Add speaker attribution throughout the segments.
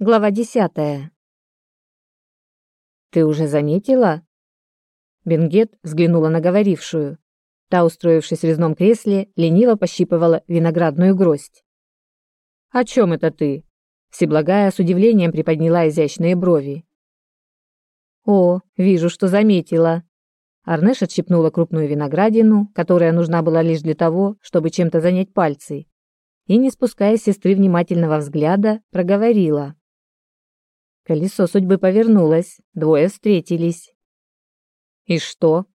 Speaker 1: Глава десятая. «Ты уже заметила?» Бенгет взглянула на говорившую. Та, устроившись в резном кресле, лениво пощипывала виноградную гроздь. «О чем это ты?» Всеблагая с удивлением приподняла изящные брови. «О, вижу, что заметила». Арнеш отщипнула крупную виноградину, которая нужна была лишь для того, чтобы чем-то занять пальцы, и, не спуская с сестры внимательного взгляда, проговорила. Колесо судьбы повернулось, двое встретились. И что?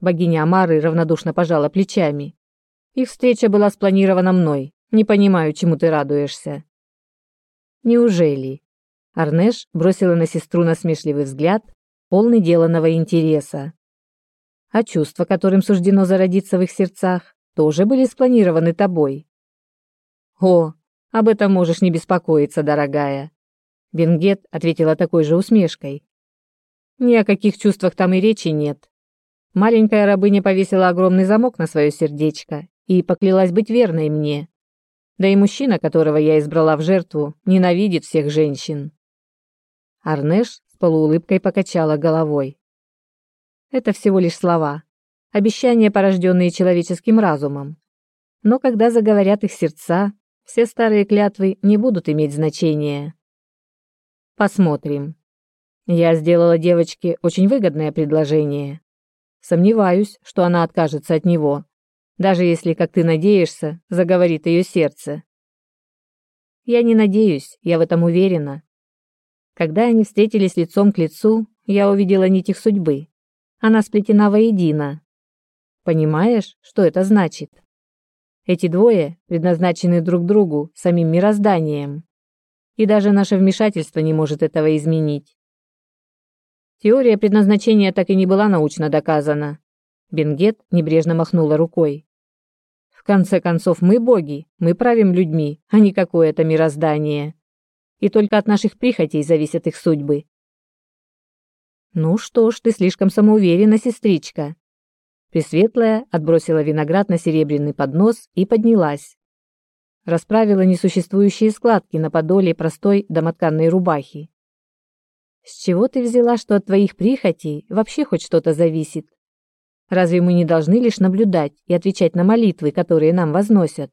Speaker 1: Богиня Амары равнодушно пожала плечами. Их встреча была спланирована мной. Не понимаю, чему ты радуешься. Неужели? Арнеш бросила на сестру насмешливый взгляд, полный деланного интереса. А чувства, которым суждено зародиться в их сердцах, тоже были спланированы тобой. О, об этом можешь не беспокоиться, дорогая. Бенгет ответила такой же усмешкой. Ни о каких чувствах там и речи нет. Маленькая рабыня повесила огромный замок на свое сердечко и поклялась быть верной мне. Да и мужчина, которого я избрала в жертву, ненавидит всех женщин. Арнеш с полуулыбкой покачала головой. Это всего лишь слова, обещания, порожденные человеческим разумом. Но когда заговорят их сердца, все старые клятвы не будут иметь значения. Посмотрим. Я сделала девочке очень выгодное предложение. Сомневаюсь, что она откажется от него, даже если, как ты надеешься, заговорит ее сердце. Я не надеюсь, я в этом уверена. Когда они встретились лицом к лицу, я увидела нить их судьбы. Она сплетена воедино. Понимаешь, что это значит? Эти двое предназначены друг другу самим мирозданием и даже наше вмешательство не может этого изменить. Теория предназначения так и не была научно доказана. Бенгет небрежно махнула рукой. В конце концов, мы боги, мы правим людьми, а не какое-то мироздание. И только от наших прихотей зависят их судьбы. Ну что ж, ты слишком самоуверена, сестричка. Пресветлая отбросила виноград на серебряный поднос и поднялась расправила несуществующие складки на подоле простой домотканной рубахи. С чего ты взяла, что от твоих прихотей вообще хоть что-то зависит? Разве мы не должны лишь наблюдать и отвечать на молитвы, которые нам возносят?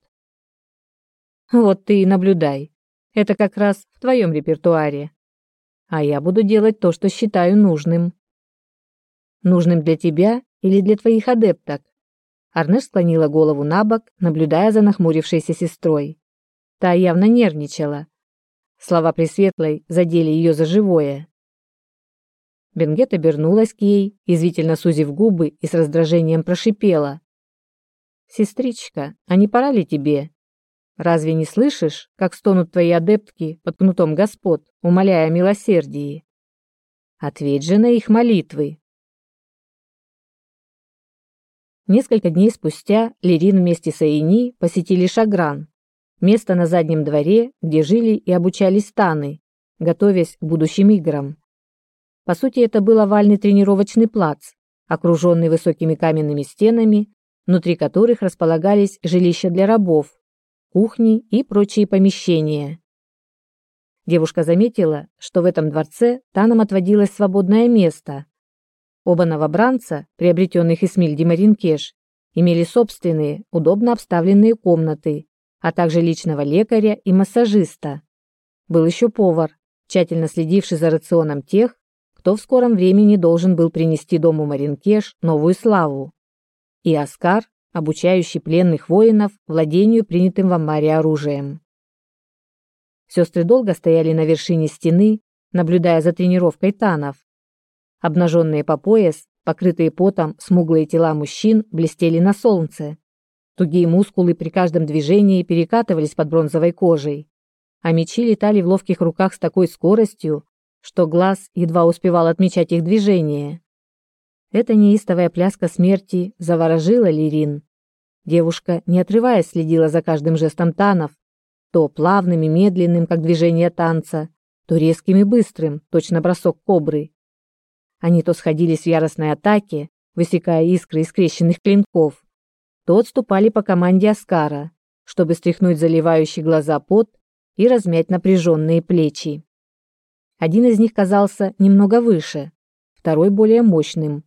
Speaker 1: Вот ты и наблюдай. Это как раз в твоем репертуаре. А я буду делать то, что считаю нужным. Нужным для тебя или для твоих адепток? Арнеш склонила голову на бок, наблюдая за нахмурившейся сестрой. Та явно нервничала. Слова Пресветлой задели ее за живое. Бенгет обернулась к ей, извительно сузив губы и с раздражением прошипела. «Сестричка, а не пора ли тебе? Разве не слышишь, как стонут твои адептки под кнутом господ, умоляя о милосердии? Ответь же на их молитвы, Несколько дней спустя Лерин вместе с Аини посетили Шагран, место на заднем дворе, где жили и обучались таны, готовясь к будущим играм. По сути, это был овальный тренировочный плац, окруженный высокими каменными стенами, внутри которых располагались жилища для рабов, кухни и прочие помещения. Девушка заметила, что в этом дворце Танам отводилось свободное место, Оба новобранца, приобретенных Исмиль Демаринкеш, имели собственные, удобно обставленные комнаты, а также личного лекаря и массажиста. Был еще повар, тщательно следивший за рационом тех, кто в скором времени должен был принести дому Маринкеш новую славу. И Оскар, обучающий пленных воинов владению принятым в Амбаре оружием. Сестры долго стояли на вершине стены, наблюдая за тренировкой танов, Обнаженные по пояс, покрытые потом, смуглые тела мужчин блестели на солнце. Тугие мускулы при каждом движении перекатывались под бронзовой кожей, а мечи летали в ловких руках с такой скоростью, что глаз едва успевал отмечать их движения. Эта неистовая пляска смерти заворожила Лирин. Девушка, не отрываясь, следила за каждым жестом танов, то плавным и медленным, как движение танца, то резким и быстрым, точно бросок кобры. Они то сходились в яростной атаке, высекая искры из скрещенных клинков, то отступали по команде Аскара, чтобы стряхнуть заливающий глаза пот и размять напряженные плечи. Один из них казался немного выше, второй более мощным.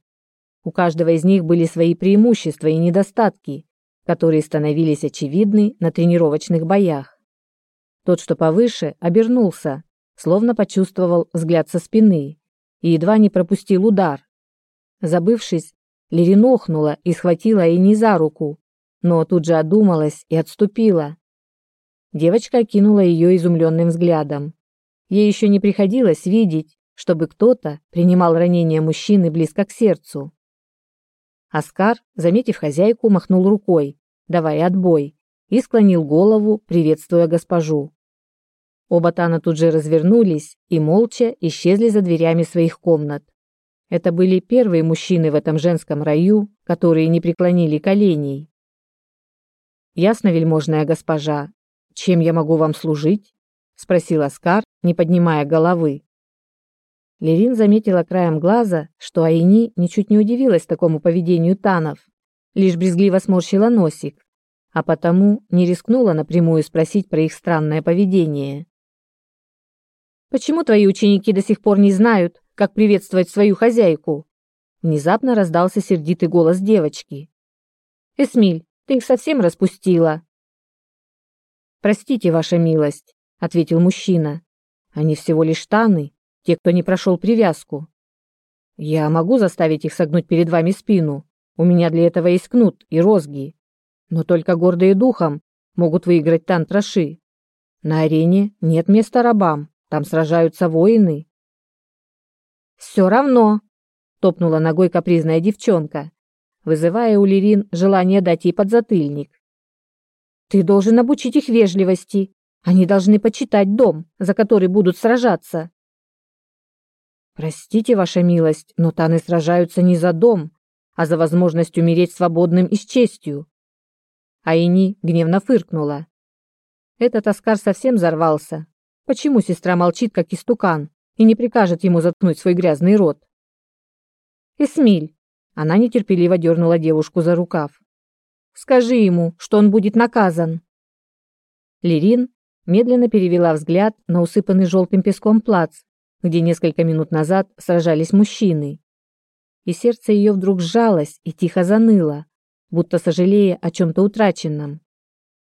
Speaker 1: У каждого из них были свои преимущества и недостатки, которые становились очевидны на тренировочных боях. Тот, что повыше, обернулся, словно почувствовал взгляд со спины и едва не пропустил удар. Забывшись, Лерин охнула и схватила Айни за руку, но тут же одумалась и отступила. Девочка окинула ее изумленным взглядом. Ей еще не приходилось видеть, чтобы кто-то принимал ранение мужчины близко к сердцу. Оскар, заметив хозяйку, махнул рукой, давая отбой, и склонил голову, приветствуя госпожу. Оба Тана тут же развернулись и молча исчезли за дверями своих комнат. Это были первые мужчины в этом женском раю, которые не преклонили коленей. «Ясно, вельможная госпожа, чем я могу вам служить?» — спросил Оскар, не поднимая головы. Лерин заметила краем глаза, что Айни ничуть не удивилась такому поведению танов, лишь брезгливо сморщила носик, а потому не рискнула напрямую спросить про их странное поведение. «Почему твои ученики до сих пор не знают, как приветствовать свою хозяйку?» Внезапно раздался сердитый голос девочки. «Эсмиль, ты их совсем распустила!» «Простите, ваша милость», — ответил мужчина. «Они всего лишь таны, те, кто не прошел привязку. Я могу заставить их согнуть перед вами спину. У меня для этого есть кнут и розги. Но только гордые духом могут выиграть тантраши. На арене нет места рабам, там сражаются воины. Все равно, топнула ногой капризная девчонка, вызывая у Лерин желание дать ей подзатыльник. Ты должен обучить их вежливости. Они должны почитать дом, за который будут сражаться. Простите, ваша милость, но таны сражаются не за дом, а за возможность умереть свободным и с честью. Айни гневно фыркнула. Этот Оскар совсем взорвался. Почему сестра молчит, как истукан, и не прикажет ему заткнуть свой грязный рот? Эсмиль, она нетерпеливо дернула девушку за рукав. Скажи ему, что он будет наказан. Лерин медленно перевела взгляд на усыпанный желтым песком плац, где несколько минут назад сражались мужчины. И сердце ее вдруг сжалось и тихо заныло, будто сожалея о чем-то утраченном.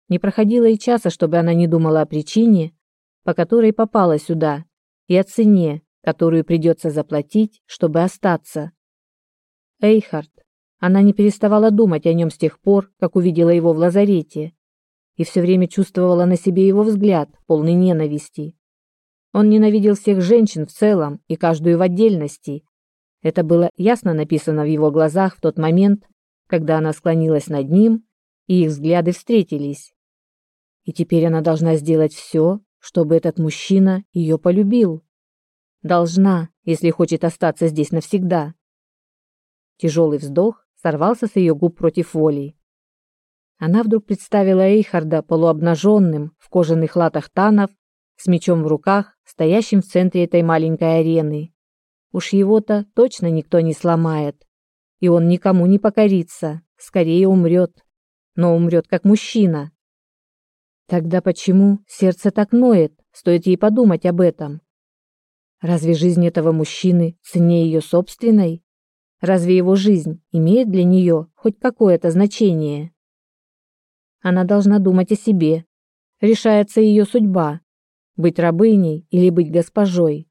Speaker 1: Не проходило и часа, чтобы она не думала о причине, по которой попала сюда, и о цене, которую придется заплатить, чтобы остаться. Эйхард. Она не переставала думать о нем с тех пор, как увидела его в лазарете, и все время чувствовала на себе его взгляд, полный ненависти. Он ненавидел всех женщин в целом и каждую в отдельности. Это было ясно написано в его глазах в тот момент, когда она склонилась над ним, и их взгляды встретились. И теперь она должна сделать все, чтобы этот мужчина ее полюбил. Должна, если хочет остаться здесь навсегда. Тяжелый вздох сорвался с ее губ против воли. Она вдруг представила Эйхарда полуобнаженным в кожаных латах танов с мечом в руках, стоящим в центре этой маленькой арены. Уж его-то точно никто не сломает, и он никому не покорится, скорее умрет, но умрет как мужчина. Тогда почему сердце так ноет, стоит ей подумать об этом? Разве жизнь этого мужчины ценнее ее собственной? Разве его жизнь имеет для нее хоть какое-то значение? Она должна думать о себе. Решается ее судьба, быть рабыней или быть госпожой,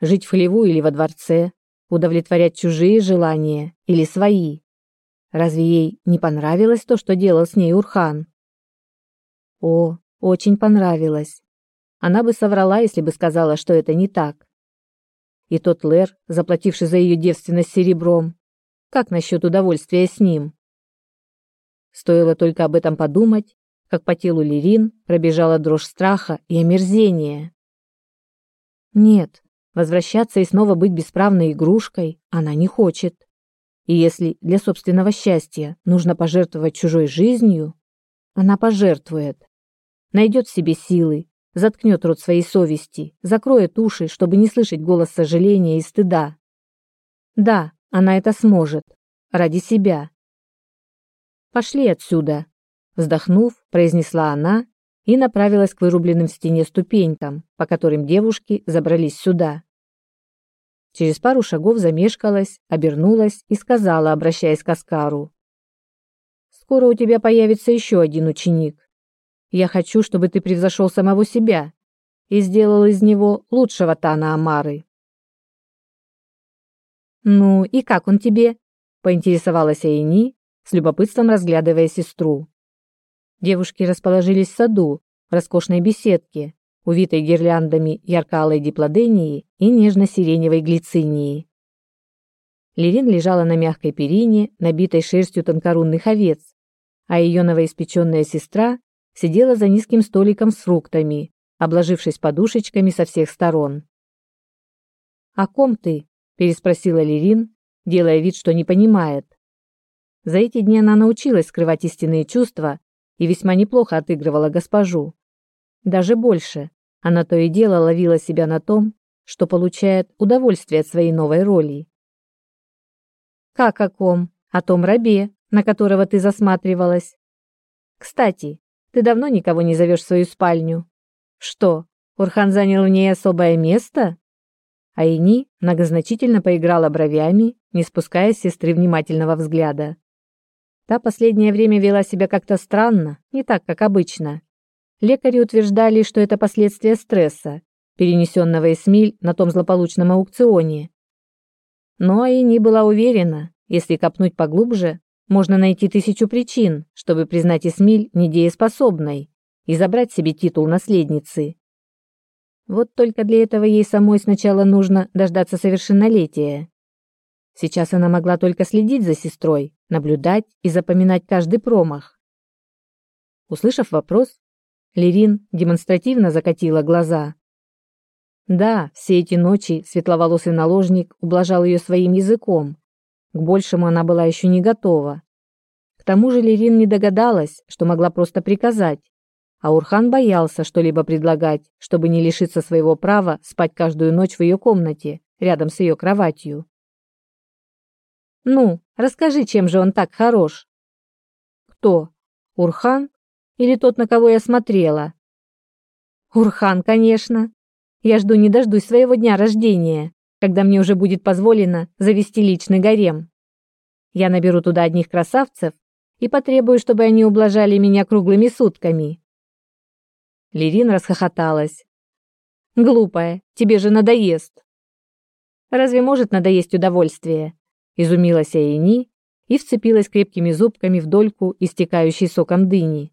Speaker 1: жить в хлеву или во дворце, удовлетворять чужие желания или свои. Разве ей не понравилось то, что делал с ней Урхан? О, очень понравилось. Она бы соврала, если бы сказала, что это не так. И тот Лэр, заплативший за ее девственность серебром, как насчет удовольствия с ним? Стоило только об этом подумать, как по телу Лерин пробежала дрожь страха и омерзения. Нет, возвращаться и снова быть бесправной игрушкой она не хочет. И если для собственного счастья нужно пожертвовать чужой жизнью, она пожертвует. Найдет в себе силы, заткнет рот своей совести, закроет уши, чтобы не слышать голос сожаления и стыда. Да, она это сможет. Ради себя. Пошли отсюда, Вздохнув, произнесла она и направилась к вырубленным в стене ступенькам, по которым девушки забрались сюда. Через пару шагов замешкалась, обернулась и сказала, обращаясь к Аскару. «Скоро у тебя появится еще один ученик. Я хочу, чтобы ты превзошел самого себя и сделал из него лучшего Тана Амары». «Ну и как он тебе?» – поинтересовалась Айни, с любопытством разглядывая сестру. Девушки расположились в саду, в роскошной беседке, увитой гирляндами ярко-алой диплодении и нежно-сиреневой глицинии. Лерин лежала на мягкой перине, набитой шерстью тонкорунных овец, а ее новоиспеченная сестра сидела за низким столиком с фруктами, обложившись подушечками со всех сторон. «О ком ты?» – переспросила Лерин, делая вид, что не понимает. За эти дни она научилась скрывать истинные чувства и весьма неплохо отыгрывала госпожу. Даже больше, она то и дело ловила себя на том, что получает удовольствие от своей новой роли. «Как о ком? О том рабе, на которого ты засматривалась. Кстати, ты давно никого не зовешь в свою спальню. Что, Урхан занял в ней особое место?» Айни многозначительно поиграла бровями, не спуская с сестры внимательного взгляда. Та последнее время вела себя как-то странно, не так, как обычно. Лекари утверждали, что это последствия стресса, перенесенного Эсмиль на том злополучном аукционе. Но Айни была уверена, если копнуть поглубже, можно найти тысячу причин, чтобы признать Эсмиль недееспособной и забрать себе титул наследницы. Вот только для этого ей самой сначала нужно дождаться совершеннолетия. Сейчас она могла только следить за сестрой, наблюдать и запоминать каждый промах. Услышав вопрос, Лерин демонстративно закатила глаза. Да, все эти ночи светловолосый наложник ублажал ее своим языком. К большему она была еще не готова. К тому же Лерин не догадалась, что могла просто приказать, а Урхан боялся что-либо предлагать, чтобы не лишиться своего права спать каждую ночь в ее комнате, рядом с ее кроватью. «Ну, расскажи, чем же он так хорош?» «Кто? Урхан или тот, на кого я смотрела? Урхан, конечно. Я жду не дождусь своего дня рождения, когда мне уже будет позволено завести личный гарем. Я наберу туда одних красавцев и потребую, чтобы они ублажали меня круглыми сутками. Лерин расхохоталась. Глупая, тебе же надоест. Разве может надоесть удовольствие? Изумилась Айни и вцепилась крепкими зубками в дольку истекающей соком дыни.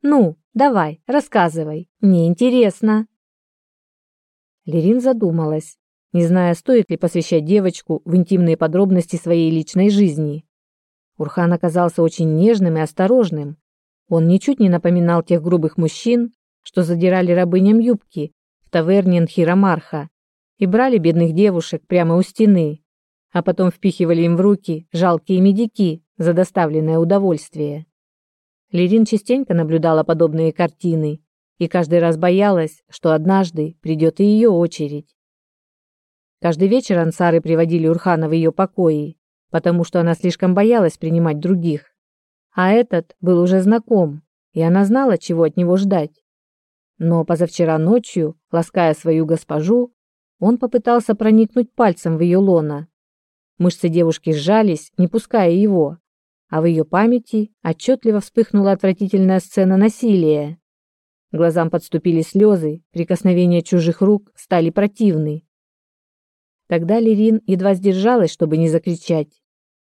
Speaker 1: Ну, давай, рассказывай, мне интересно. Лерин задумалась, не зная, стоит ли посвящать девочку в интимные подробности своей личной жизни. Урхан оказался очень нежным и осторожным. Он ничуть не напоминал тех грубых мужчин, что задирали рабыням юбки в таверне Нхирамарха и брали бедных девушек прямо у стены, а потом впихивали им в руки жалкие медики за доставленное удовольствие. Лерин частенько наблюдала подобные картины и каждый раз боялась, что однажды придет и ее очередь. Каждый вечер ансары приводили Урхана в ее покои, потому что она слишком боялась принимать других. А этот был уже знаком, и она знала, чего от него ждать. Но позавчера ночью, лаская свою госпожу, он попытался проникнуть пальцем в ее лоно. Мышцы девушки сжались, не пуская его, а в ее памяти отчетливо вспыхнула отвратительная сцена насилия. Глазам подступили слезы, прикосновения чужих рук стали противны. Тогда Лерин едва сдержалась, чтобы не закричать.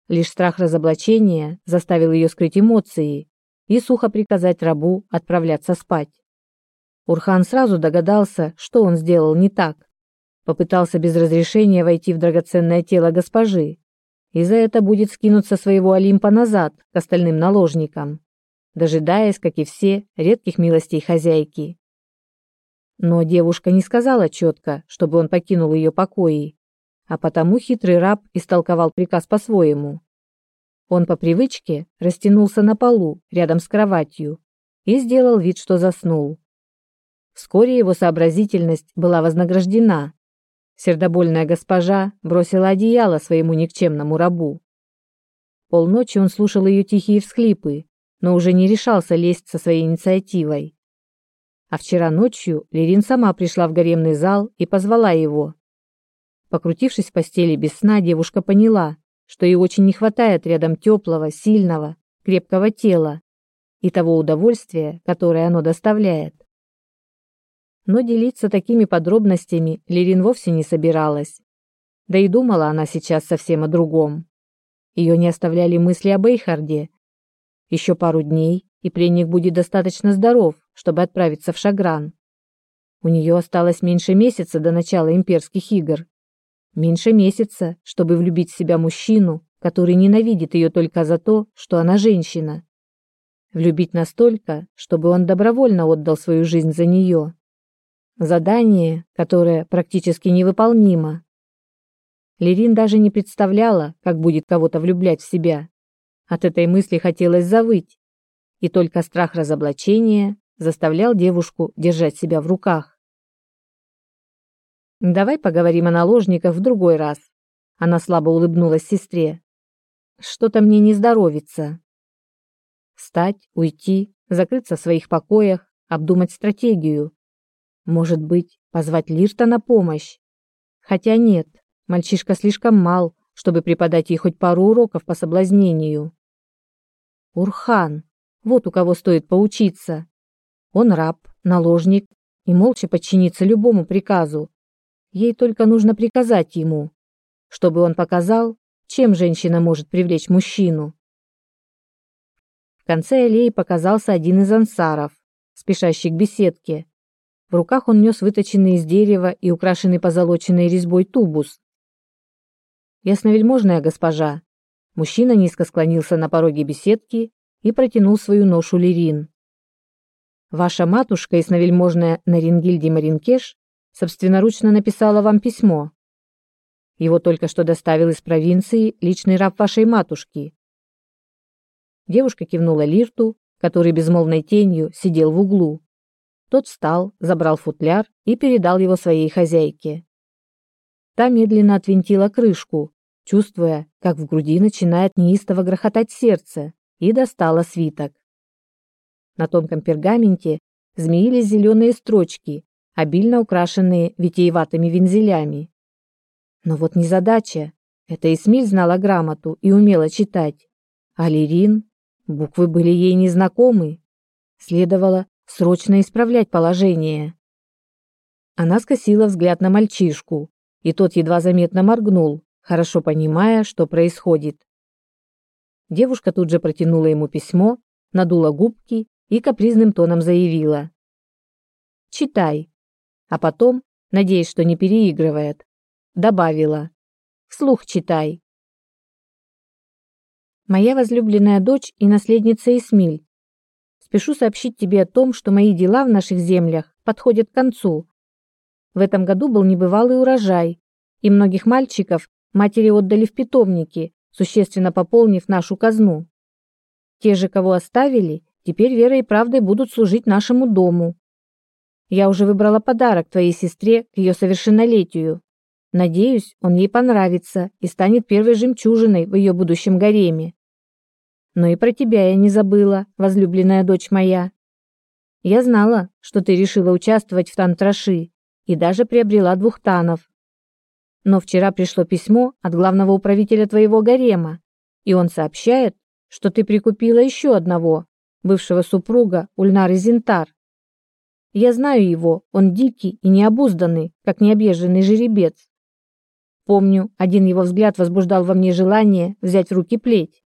Speaker 1: Лишь страх разоблачения заставил ее скрыть эмоции и сухо приказать рабу отправляться спать. Урхан сразу догадался, что он сделал не так. Попытался без разрешения войти в драгоценное тело госпожи, и за это будет скинуться своего Олимпа назад к остальным наложникам, дожидаясь, как и все, редких милостей хозяйки. Но девушка не сказала четко, чтобы он покинул ее покои, а потому хитрый раб истолковал приказ по-своему. Он по привычке растянулся на полу рядом с кроватью и сделал вид, что заснул. Вскоре его сообразительность была вознаграждена. Сердобольная госпожа бросила одеяло своему никчемному рабу. Полночи он слушал ее тихие всхлипы, но уже не решался лезть со своей инициативой. А вчера ночью Лерин сама пришла в гаремный зал и позвала его. Покрутившись в постели без сна, девушка поняла, что ей очень не хватает рядом теплого, сильного, крепкого тела и того удовольствия, которое оно доставляет. Но делиться такими подробностями Лерин вовсе не собиралась. Да и думала она сейчас совсем о другом. Ее не оставляли мысли об Эйхарде. Еще пару дней, и пленник будет достаточно здоров, чтобы отправиться в Шагран. У нее осталось меньше месяца до начала имперских игр. Меньше месяца, чтобы влюбить в себя мужчину, который ненавидит ее только за то, что она женщина. Влюбить настолько, чтобы он добровольно отдал свою жизнь за нее. Задание, которое практически невыполнимо. Лерин даже не представляла, как будет кого-то влюблять в себя. От этой мысли хотелось завыть, и только страх разоблачения заставлял девушку держать себя в руках. Давай поговорим о наложниках в другой раз. Она слабо улыбнулась сестре. Что-то мне не здоровится. Встать, уйти, закрыться в своих покоях, обдумать стратегию. Может быть, позвать Лирта на помощь. Хотя нет, мальчишка слишком мал, чтобы преподать ей хоть пару уроков по соблазнению. Урхан, вот у кого стоит поучиться. Он раб, наложник и молча подчинится любому приказу. Ей только нужно приказать ему, чтобы он показал, чем женщина может привлечь мужчину. В конце аллеи показался один из ансаров, спешащий к беседке. В руках он нес выточенный из дерева и украшенный позолоченной резьбой тубус. «Ясновельможная госпожа!» Мужчина низко склонился на пороге беседки и протянул свою ношу Лирин. Ваша матушка, ясновельможная Нарингильди Маринкеш, собственноручно написала вам письмо. Его только что доставил из провинции личный раб вашей матушки. Девушка кивнула Лирту, который безмолвной тенью сидел в углу. Тот встал, забрал футляр и передал его своей хозяйке. Та медленно отвинтила крышку, чувствуя, как в груди начинает неистово грохотать сердце, и достала свиток. На тонком пергаменте змеились зеленые строчки, обильно украшенные витиеватыми вензелями. Но вот незадача. Это Эсмиль знала грамоту и умела читать. А Лерин? Буквы были ей незнакомы. Следовало срочно исправлять положение. Она скосила взгляд на мальчишку, и тот едва заметно моргнул, хорошо понимая, что происходит. Девушка тут же протянула ему письмо, надула губки и капризным тоном заявила. «Читай». А потом, надеясь, что не переигрывает, добавила. «Вслух читай». «Моя возлюбленная дочь и наследница Эсмиль, спешу сообщить тебе о том, что мои дела в наших землях подходят к концу. В этом году был небывалый урожай, и многих мальчиков матери отдали в питомники, существенно пополнив нашу казну. Те же, кого оставили, Теперь верой и правдой будут служить нашему дому. Я уже выбрала подарок твоей сестре к ее совершеннолетию. Надеюсь, он ей понравится и станет первой жемчужиной в ее будущем гареме. Но и про тебя я не забыла, возлюбленная дочь моя. Я знала, что ты решила участвовать в тантраши и даже приобрела двух танов. Но вчера пришло письмо от главного управителя твоего гарема, и он сообщает, что ты прикупила еще одного, бывшего супруга Ульнары Зинтар. Я знаю его, он дикий и необузданный, как необъезженный жеребец. Помню, один его взгляд возбуждал во мне желание взять в руки плеть.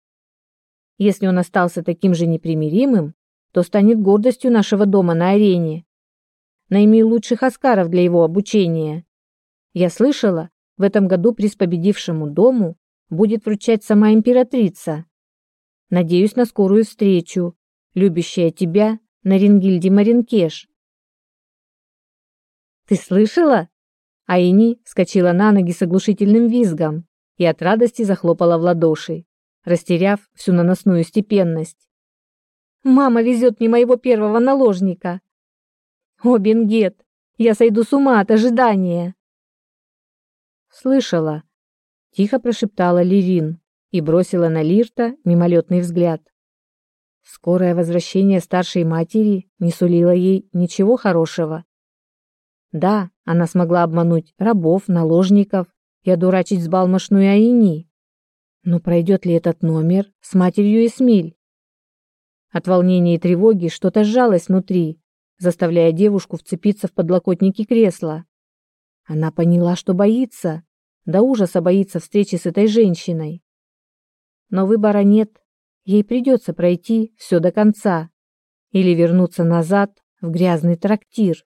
Speaker 1: Если он остался таким же непримиримым, то станет гордостью нашего дома на арене. Найми лучших аскаров для его обучения. Я слышала, в этом году приз победившему дому будет вручать сама императрица. Надеюсь на скорую встречу любящая тебя, Нарингильди Маринкеш. Ты слышала? Айни вскочила на ноги с оглушительным визгом и от радости захлопала в ладоши, растеряв всю наносную степенность. Мама везет мне моего первого наложника. О, Бенгет, я сойду с ума от ожидания. Слышала, тихо прошептала Лирин и бросила на Лирта мимолетный взгляд. Скорое возвращение старшей матери не сулило ей ничего хорошего. Да, она смогла обмануть рабов, наложников, и одурачить взбалмошную Аини. Но пройдет ли этот номер с матерью Эсмиль? От волнения и тревоги что-то сжалось внутри, заставляя девушку вцепиться в подлокотники кресла. Она поняла, что боится, до ужаса боится встречи с этой женщиной. Но выбора нет, ей придется пройти все до конца или вернуться назад в грязный трактир.